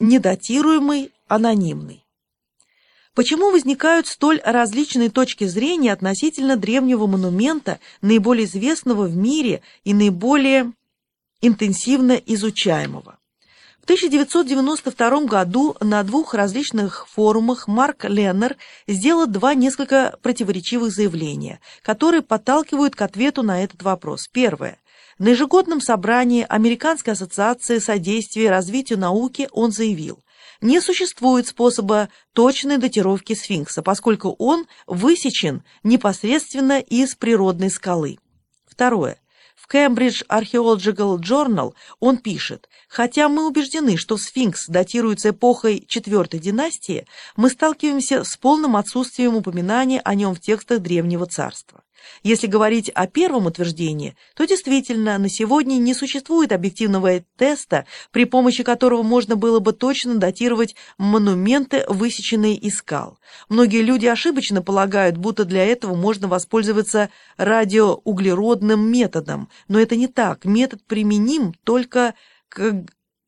недатируемый, анонимный. Почему возникают столь различные точки зрения относительно древнего монумента, наиболее известного в мире и наиболее интенсивно изучаемого? В 1992 году на двух различных форумах Марк Леннер сделал два несколько противоречивых заявления, которые подталкивают к ответу на этот вопрос. Первое. На ежегодном собрании Американской ассоциации содействия развитию науки он заявил, не существует способа точной датировки сфинкса, поскольку он высечен непосредственно из природной скалы. Второе. В Cambridge Archaeological Journal он пишет, хотя мы убеждены, что сфинкс датируется эпохой четвертой династии, мы сталкиваемся с полным отсутствием упоминания о нем в текстах Древнего Царства. Если говорить о первом утверждении, то действительно на сегодня не существует объективного теста, при помощи которого можно было бы точно датировать монументы, высеченные из скал. Многие люди ошибочно полагают, будто для этого можно воспользоваться радиоуглеродным методом, но это не так. Метод применим только к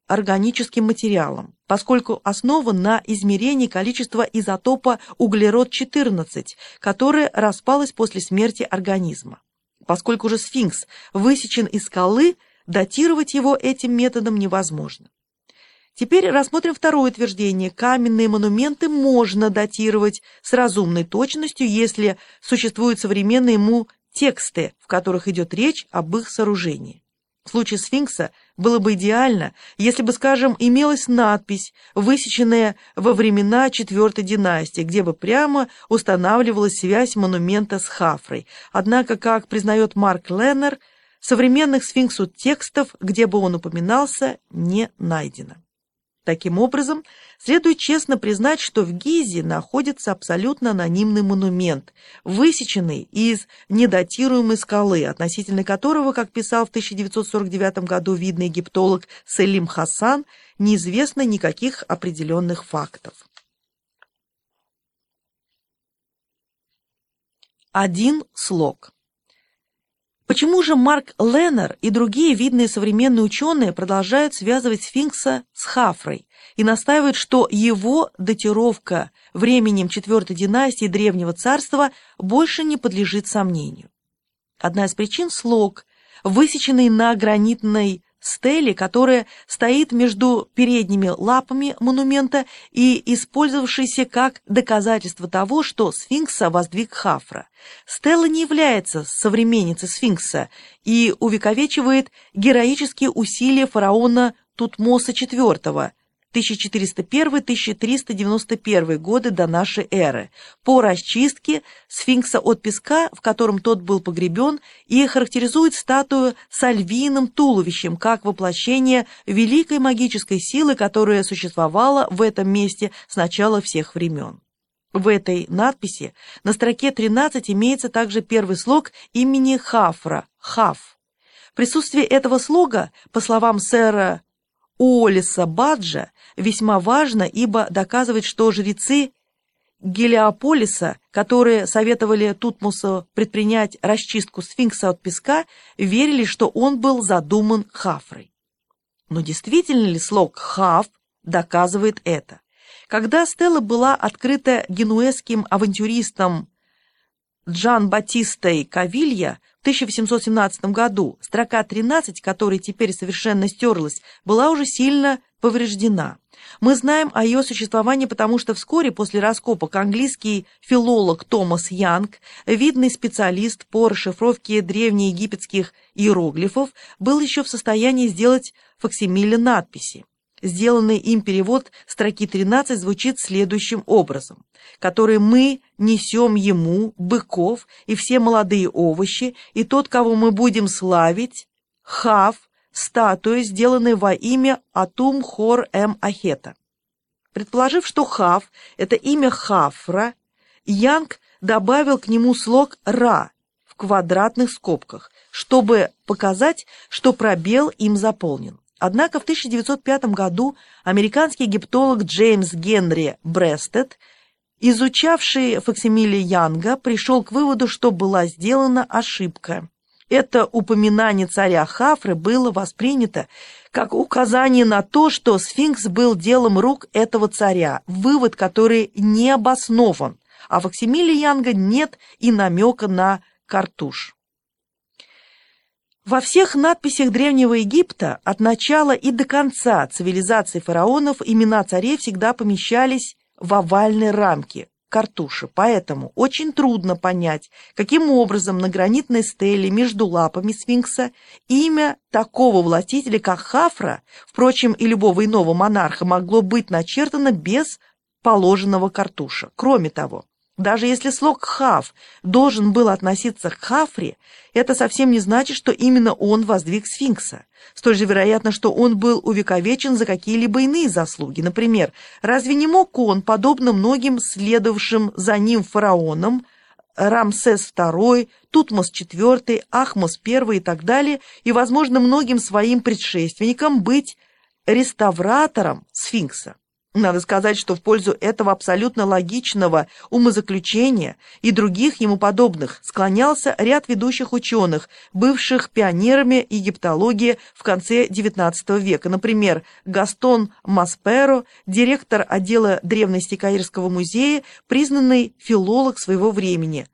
органическим материалам, поскольку основан на измерении количества изотопа углерод-14, которое распалось после смерти организма. Поскольку же сфинкс высечен из скалы, датировать его этим методом невозможно. Теперь рассмотрим второе утверждение. Каменные монументы можно датировать с разумной точностью, если существуют современные ему тексты, в которых идет речь об их сооружении. В случае сфинкса было бы идеально, если бы, скажем, имелась надпись, высеченная во времена четвертой династии, где бы прямо устанавливалась связь монумента с Хафрой. Однако, как признает Марк Леннер, современных сфинксу текстов, где бы он упоминался, не найдено. Таким образом, следует честно признать, что в Гизе находится абсолютно анонимный монумент, высеченный из недатируемой скалы, относительно которого, как писал в 1949 году видный египтолог Селим Хасан, неизвестно никаких определенных фактов. Один слог. Почему же Марк Леннер и другие видные современные ученые продолжают связывать сфинкса с Хафрой и настаивают, что его датировка временем четвертой династии Древнего Царства больше не подлежит сомнению? Одна из причин – слог, высеченный на гранитной стеле, которая стоит между передними лапами монумента и использовавшейся как доказательство того, что сфинкса воздвиг Хафра. Стелла не является современницей сфинкса и увековечивает героические усилия фараона Тутмоса IV, 1401-1391 годы до нашей эры, по расчистке сфинкса от песка, в котором тот был погребен, и характеризует статую с альвийным туловищем, как воплощение великой магической силы, которая существовала в этом месте с начала всех времен. В этой надписи на строке 13 имеется также первый слог имени Хафра – Хаф. Присутствие этого слога, по словам сэра Уоллиса Баджа весьма важно, ибо доказывает, что жрецы Гелиополиса, которые советовали Тутмосу предпринять расчистку сфинкса от песка, верили, что он был задуман Хафрой. Но действительно ли слог «хав» доказывает это? Когда стела была открыта генуэзским авантюристом Джан Батистой Кавилья в 1817 году, строка 13, которая теперь совершенно стерлась, была уже сильно повреждена. Мы знаем о ее существовании, потому что вскоре после раскопок английский филолог Томас Янг, видный специалист по расшифровке древнеегипетских иероглифов, был еще в состоянии сделать факсимиле надписи. Сделанный им перевод строки 13 звучит следующим образом, который мы несем ему, быков и все молодые овощи, и тот, кого мы будем славить, Хав, статуя, сделанная во имя Атум Хор М. Ахета. Предположив, что Хав – это имя Хафра, Янг добавил к нему слог «ра» в квадратных скобках, чтобы показать, что пробел им заполнен. Однако в 1905 году американский египтолог Джеймс Генри Брестед, изучавший факсимиле Янга, пришел к выводу, что была сделана ошибка. Это упоминание царя Хафры было воспринято как указание на то, что сфинкс был делом рук этого царя, вывод, который не обоснован, а в Аксимиле Янга нет и намека на картуш. Во всех надписях Древнего Египта от начала и до конца цивилизации фараонов имена царей всегда помещались в овальной рамке, картуши, поэтому очень трудно понять, каким образом на гранитной стеле между лапами сфинкса имя такого властителя, как Хафра, впрочем, и любого иного монарха, могло быть начертано без положенного картуша. Кроме того, даже если слог «хав» должен был относиться к Хафре, это совсем не значит, что именно он воздвиг сфинкса. Столь же вероятно, что он был увековечен за какие-либо иные заслуги. Например, разве не мог он, подобно многим следовавшим за ним фараонам, Рамсес II, Тутмос IV, Ахмос I и так далее, и, возможно, многим своим предшественникам быть реставратором сфинкса? Надо сказать, что в пользу этого абсолютно логичного умозаключения и других ему подобных склонялся ряд ведущих ученых, бывших пионерами египтологии в конце XIX века. Например, Гастон Масперо, директор отдела древности Каирского музея, признанный филолог своего времени,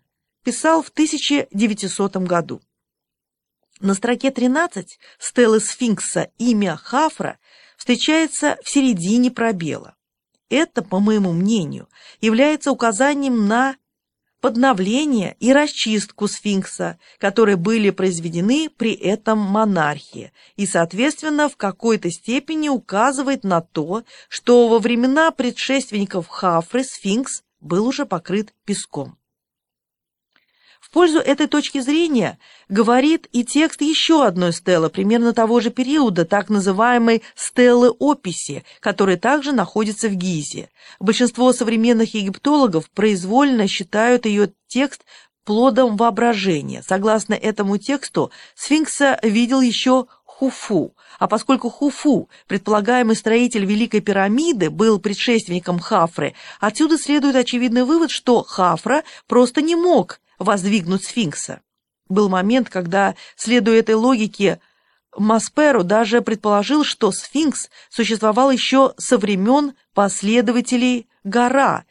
писал в 1900 году. На строке 13 стелы сфинкса имя Хафра встречается в середине пробела. Это, по моему мнению, является указанием на подновление и расчистку сфинкса, которые были произведены при этом монархии, и, соответственно, в какой-то степени указывает на то, что во времена предшественников Хафры сфинкс был уже покрыт песком. В пользу этой точки зрения говорит и текст еще одной стелы, примерно того же периода, так называемой стелы описи, которая также находится в Гизе. Большинство современных египтологов произвольно считают ее текст плодом воображения. Согласно этому тексту, сфинкса видел еще Хуфу, а поскольку Хуфу, предполагаемый строитель Великой пирамиды, был предшественником Хафры, отсюда следует очевидный вывод, что Хафра просто не мог воздвигнуть сфинкса. Был момент, когда, следуя этой логике, Масперо даже предположил, что сфинкс существовал еще со времен последователей Гора,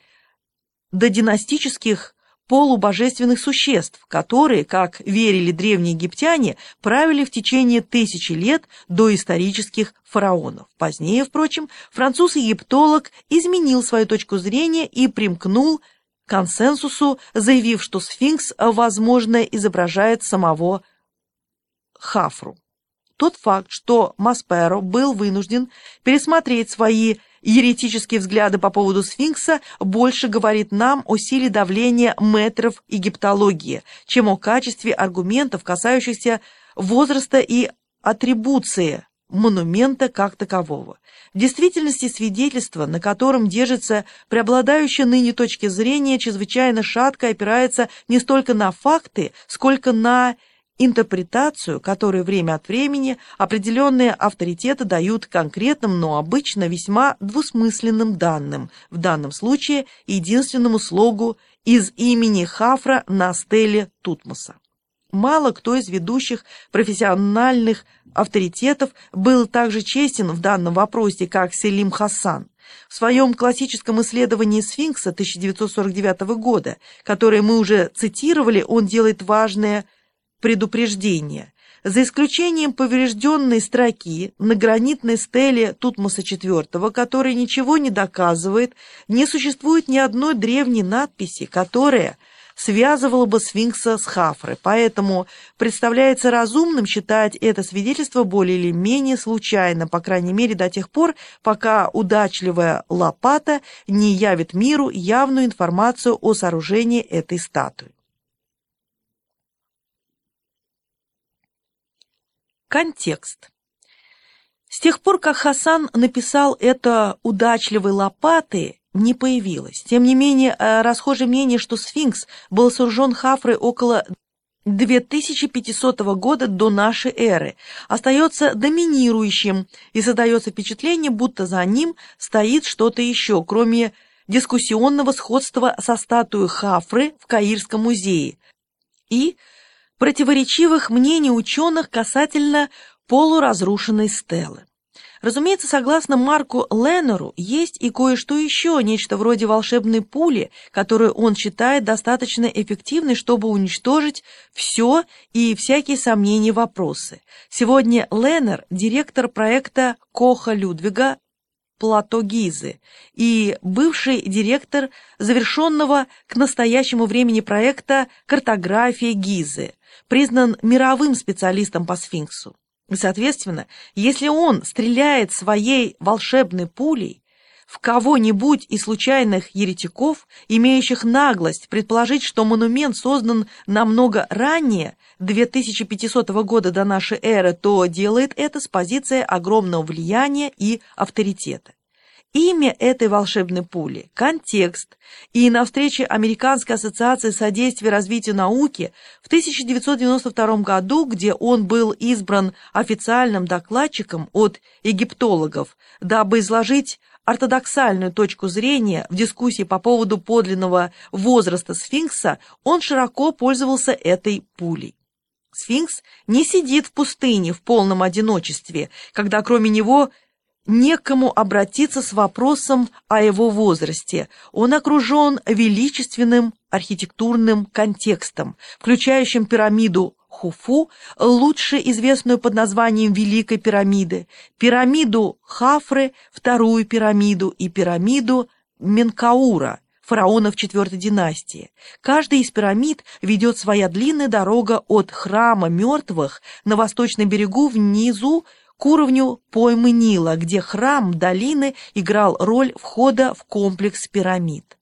до династических полубожественных существ, которые, как верили древние египтяне, правили в течение тысячи лет до исторических фараонов. Позднее, впрочем, француз-египтолог изменил свою точку зрения и примкнул консенсусу, заявив, что сфинкс, возможно, изображает самого Хафру. Тот факт, что Масперо был вынужден пересмотреть свои еретические взгляды по поводу сфинкса, больше говорит нам о силе давления метров египтологии, чем о качестве аргументов, касающихся возраста и атрибуции монумента как такового. В действительности свидетельство, на котором держится преобладающая ныне точки зрения, чрезвычайно шатко опирается не столько на факты, сколько на интерпретацию, которую время от времени определенные авторитеты дают конкретным, но обычно весьма двусмысленным данным, в данном случае единственному слогу из имени Хафра на стеле Тутмоса. Мало кто из ведущих профессиональных авторитетов был так же честен в данном вопросе, как Селим Хасан. В своем классическом исследовании сфинкса 1949 года, которое мы уже цитировали, он делает важное предупреждение. За исключением поврежденной строки на гранитной стеле Тутмоса IV, которая ничего не доказывает, не существует ни одной древней надписи, которая связывало бы сфинкса с Хафры, поэтому представляется разумным считать это свидетельство более или менее случайно, по крайней мере до тех пор, пока удачливая лопата не явит миру явную информацию о сооружении этой статуи. Контекст. С тех пор, как Хасан написал это удачливой лопатой, не появилось. Тем не менее, э, расхожее мнение, что сфинкс был сооружен Хафрой около 2500 года до нашей эры, остается доминирующим и создается впечатление, будто за ним стоит что-то еще, кроме дискуссионного сходства со статуей Хафры в Каирском музее и противоречивых мнений ученых касательно полуразрушенной стелы. Разумеется, согласно Марку Леннеру, есть и кое-что еще, нечто вроде волшебной пули, которую он считает достаточно эффективной, чтобы уничтожить все и всякие сомнения и вопросы. Сегодня Леннер – директор проекта Коха Людвига Плато Гизы и бывший директор завершенного к настоящему времени проекта «Картография Гизы», признан мировым специалистом по сфинксу. Соответственно, если он стреляет своей волшебной пулей в кого-нибудь из случайных еретиков, имеющих наглость предположить, что монумент создан намного ранее, 2500 года до нашей эры, то делает это с позиции огромного влияния и авторитета. Имя этой волшебной пули, контекст, и на встрече Американской ассоциации содействия развитию науки в 1992 году, где он был избран официальным докладчиком от египтологов, дабы изложить ортодоксальную точку зрения в дискуссии по поводу подлинного возраста сфинкса, он широко пользовался этой пулей. Сфинкс не сидит в пустыне в полном одиночестве, когда кроме него – некому обратиться с вопросом о его возрасте. Он окружен величественным архитектурным контекстом, включающим пирамиду Хуфу, лучше известную под названием Великой пирамиды, пирамиду Хафры, вторую пирамиду и пирамиду Менкаура, фараонов четвертой династии. Каждая из пирамид ведет своя длинная дорога от храма мертвых на восточном берегу внизу к уровню поймы Нила, где храм долины играл роль входа в комплекс пирамид.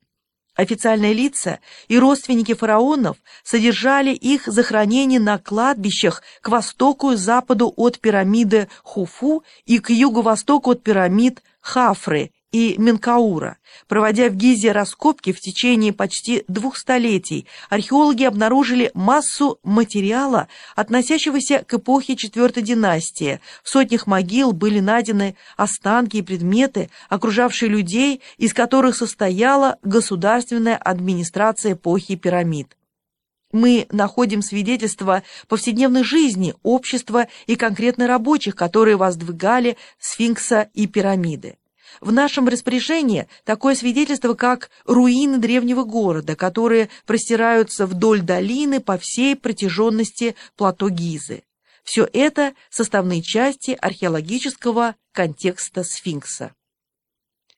Официальные лица и родственники фараонов содержали их захоронение на кладбищах к востоку и западу от пирамиды Хуфу и к юго-востоку от пирамид Хафры и Менкаура. Проводя в Гизе раскопки в течение почти двух столетий, археологи обнаружили массу материала, относящегося к эпохе четвертой династии. В сотнях могил были найдены останки и предметы, окружавшие людей, из которых состояла государственная администрация эпохи пирамид мы находим свидетельства повседневной жизни общества и конкретно рабочих, которые воздвигали сфинкса и пирамиды. В нашем распоряжении такое свидетельство, как руины древнего города, которые простираются вдоль долины по всей протяженности плато Гизы. Все это составные части археологического контекста сфинкса.